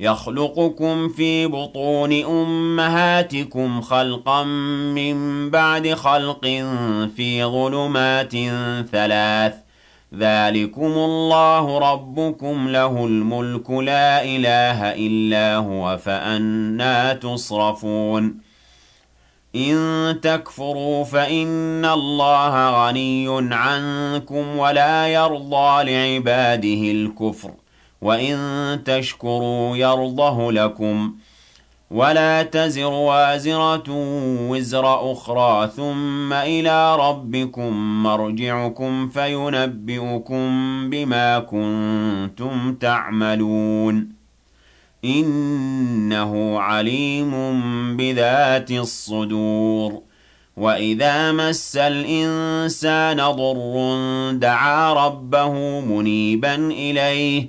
يخلقكم في بطون أمهاتكم خلقا من بعد خلق في ظلمات ثلاث. ذلكم الله ربكم له الملك لا إله إلا هو فأنا تصرفون. إن تكفروا فإن الله غني عنكم ولا يرضى لعباده الكفر. وإن تشكروا يرضه لكم ولا تزر وازرة وزر أخرى ثم إلى ربكم مرجعكم فينبئكم بما كنتم تعملون إنه عليم بذات الصدور وإذا مس الإنسان ضر دعا ربه منيبا إليه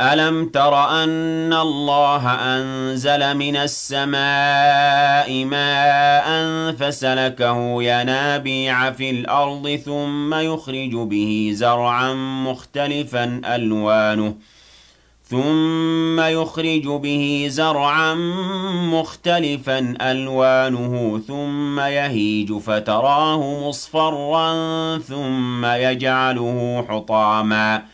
ألم تر أن الله أنزل من السماء ماء فسلكه ينابيع في الأرض ثم يخرج به زرعا مختلفا ألوانه ثم يخرج به زرعا مختلفا ألوانه ثم يهيج فتراه مصفرا ثم يجعله حطاما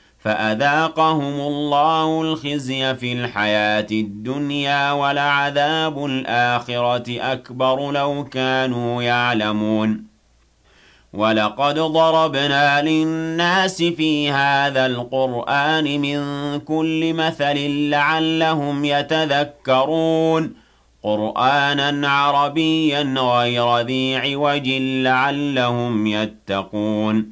فأذاقهم الله الخزي في الحياة الدنيا ولعذاب الآخرة أكبر لو كانوا يعلمون. ولقد ضربنا للناس في هذا القرآن من كل مثل لعلهم يتذكرون. قرآنا عربيا غير ذي عوج لعلهم يتقون.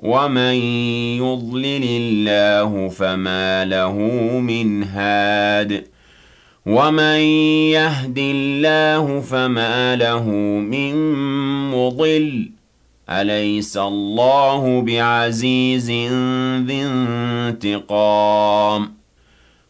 ومن يضلل الله فما له من هاد ومن يهد الله فما له من مضل أليس الله بعزيز ذي انتقام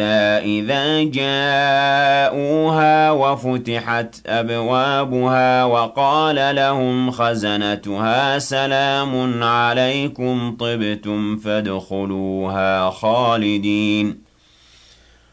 حتى إذا جاءوها وفتحت أبوابها وقال لهم خزنتها سلام عليكم طبتم فادخلوها خالدين.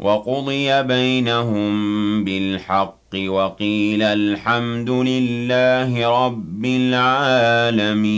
وقضي بينهم بالحق وقيل الحمد لله رب العالمين.